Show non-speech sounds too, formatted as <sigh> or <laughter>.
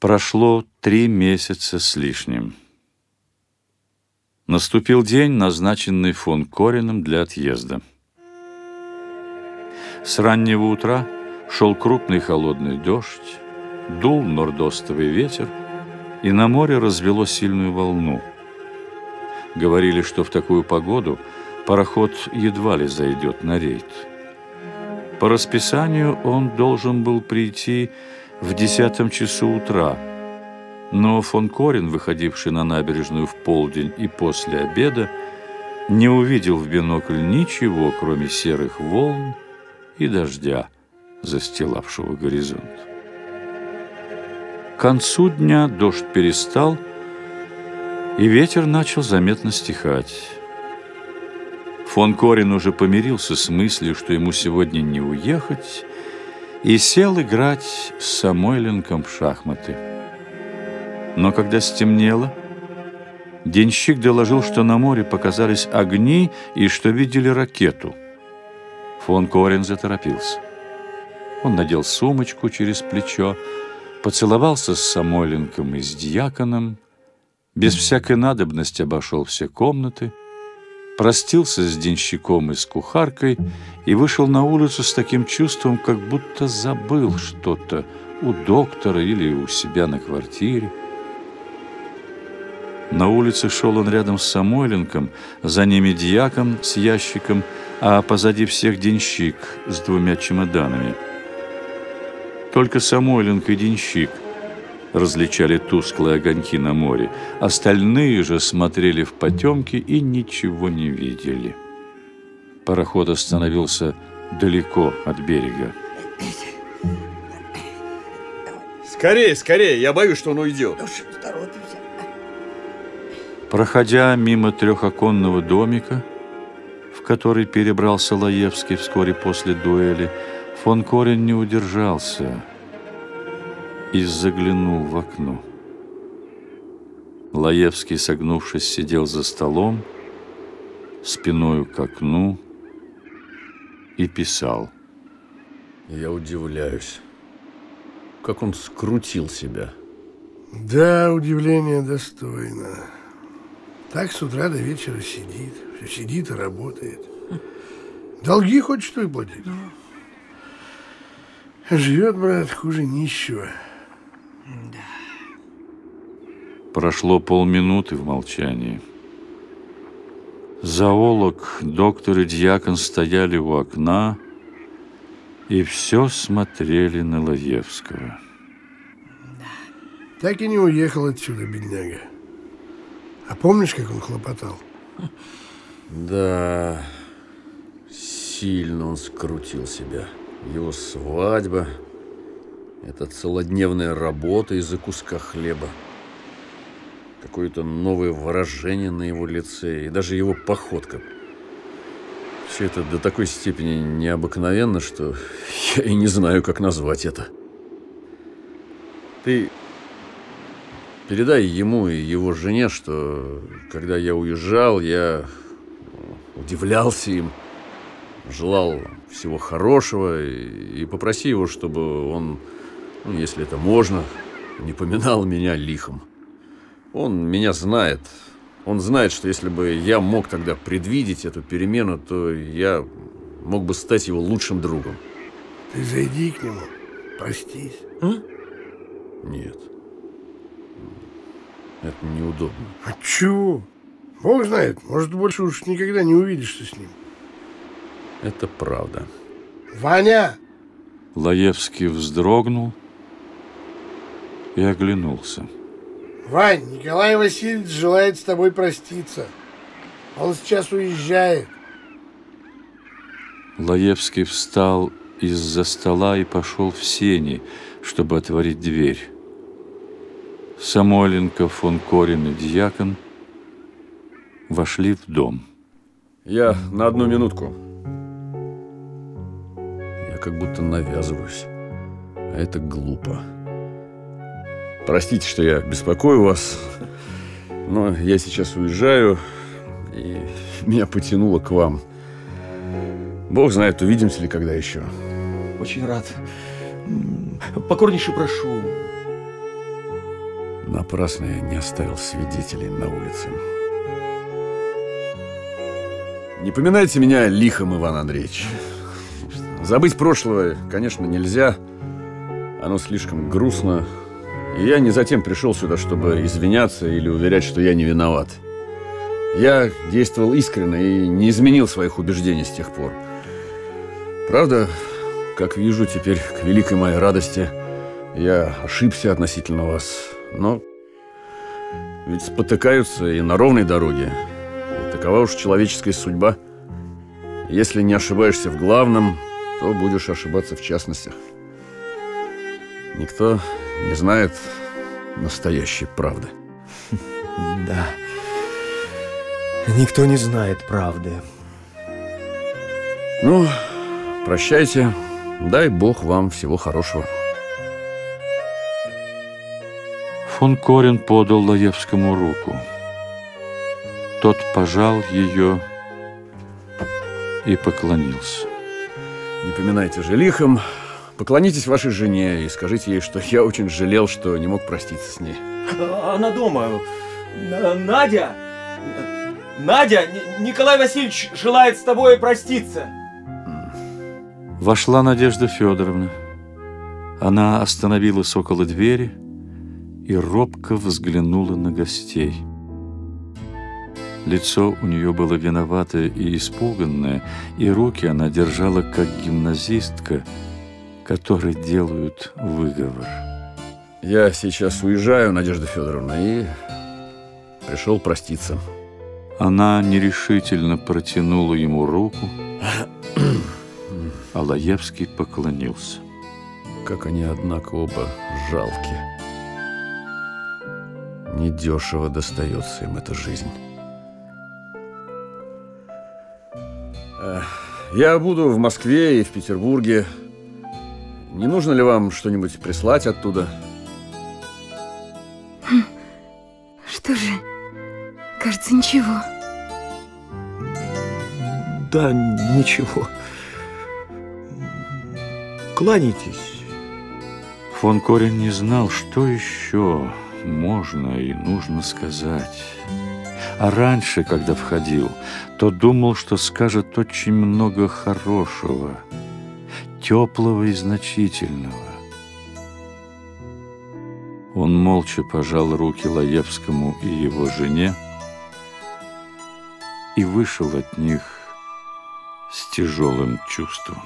Прошло три месяца с лишним. Наступил день, назначенный фон Корином для отъезда. С раннего утра шел крупный холодный дождь, дул нордостовый ветер, и на море развело сильную волну. Говорили, что в такую погоду пароход едва ли зайдет на рейд. По расписанию он должен был прийти в десятом часу утра, но фон Корин, выходивший на набережную в полдень и после обеда, не увидел в бинокль ничего, кроме серых волн и дождя, застилавшего горизонт. К концу дня дождь перестал, и ветер начал заметно стихать. Фон Корин уже помирился с мыслью, что ему сегодня не уехать, и сел играть с Самойленком в шахматы. Но когда стемнело, денщик доложил, что на море показались огни и что видели ракету. Фон Корин заторопился. Он надел сумочку через плечо, поцеловался с Самойленком и с дьяконом, без всякой надобности обошел все комнаты, простился с денщиком и с кухаркой и вышел на улицу с таким чувством, как будто забыл что-то у доктора или у себя на квартире. На улице шел он рядом с Самойленком, за ними дьяком с ящиком, а позади всех денщик с двумя чемоданами – только Самойленко и Денщик различали тусклые огоньки на море. Остальные же смотрели в потемки и ничего не видели. Пароход остановился далеко от берега. Скорее, скорее, я боюсь, что он уйдет. Проходя мимо трехоконного домика, в который перебрался Лаевский вскоре после дуэли, Фон Корин не удержался и заглянул в окно. Лаевский, согнувшись, сидел за столом, спиною к окну и писал. Я удивляюсь, как он скрутил себя. Да, удивление достойно. Так с утра до вечера сидит, все сидит и работает. Долги хочет выплатить. Живет, брат, хуже нищего. Да. Прошло полминуты в молчании. Зоолог, доктор и дьякон стояли у окна и все смотрели на Лаевского. Да. Так и не уехал отсюда, бедняга. А помнишь, как он хлопотал? Да, сильно он скрутил себя его свадьба, это целодневная работа из-за куска хлеба, какое-то новое выражение на его лице и даже его походка. Все это до такой степени необыкновенно, что я и не знаю, как назвать это. Ты передай ему и его жене, что когда я уезжал, я удивлялся им, желал всего хорошего и, и попроси его, чтобы он, ну, если это можно, не поминал меня лихом. Он меня знает. Он знает, что если бы я мог тогда предвидеть эту перемену, то я мог бы стать его лучшим другом. Ты зайди к нему, простись. А? Нет. Это неудобно. А чего? Бог знает, может, больше уж никогда не увидишься с ним. Это правда. Ваня! Лаевский вздрогнул и оглянулся. Вань, Николай Васильевич желает с тобой проститься. Он сейчас уезжает. Лаевский встал из-за стола и пошел в сени, чтобы отворить дверь. Самойленко, фон Корин и Дьякон вошли в дом. Я на одну минутку как будто навязываюсь. А это глупо. Простите, что я беспокою вас, но я сейчас уезжаю, и <laughs> меня потянуло к вам. Бог знает, увидимся ли когда еще. Очень рад. Покорнейше прошу. Напрасно я не оставил свидетелей на улице. Не поминайте меня лихом, Иван Андреевич. Забыть прошлое, конечно, нельзя. Оно слишком грустно. Я не затем пришел сюда, чтобы извиняться или уверять, что я не виноват. Я действовал искренне и не изменил своих убеждений с тех пор. Правда, как вижу теперь, к великой моей радости, я ошибся относительно вас. Но ведь спотыкаются и на ровной дороге. И такова уж человеческая судьба. Если не ошибаешься в главном, то будешь ошибаться в частностях. Никто не знает настоящей правды. <laughs> Да. Никто не знает правды. Ну, прощайте. Дай Бог вам всего хорошего. Фон Корин подал Лаевскому руку. Тот пожал ее и поклонился. Не поминайте же лихом. Поклонитесь вашей жене и скажите ей, что я очень жалел, что не мог проститься с ней. Она дома. Надя! Надя! Николай Васильевич желает с тобой проститься. Вошла Надежда Федоровна. Она остановилась около двери и робко взглянула на гостей. Лицо у нее было виноватое и испуганное, и руки она держала, как гимназистка, которой делают выговор. Я сейчас уезжаю, Надежда Федоровна, и пришел проститься. Она нерешительно протянула ему руку, а Лаевский поклонился. Как они, однако, оба жалкие. Недешево достается им эта жизнь. Я буду в Москве и в Петербурге. Не нужно ли вам что-нибудь прислать оттуда? Что же, кажется, ничего. Да, ничего. Кланяйтесь. Фон Корин не знал, что еще можно и нужно сказать. А раньше, когда входил, то думал, что скажет очень много хорошего, теплого и значительного. Он молча пожал руки Лаевскому и его жене и вышел от них с тяжелым чувством.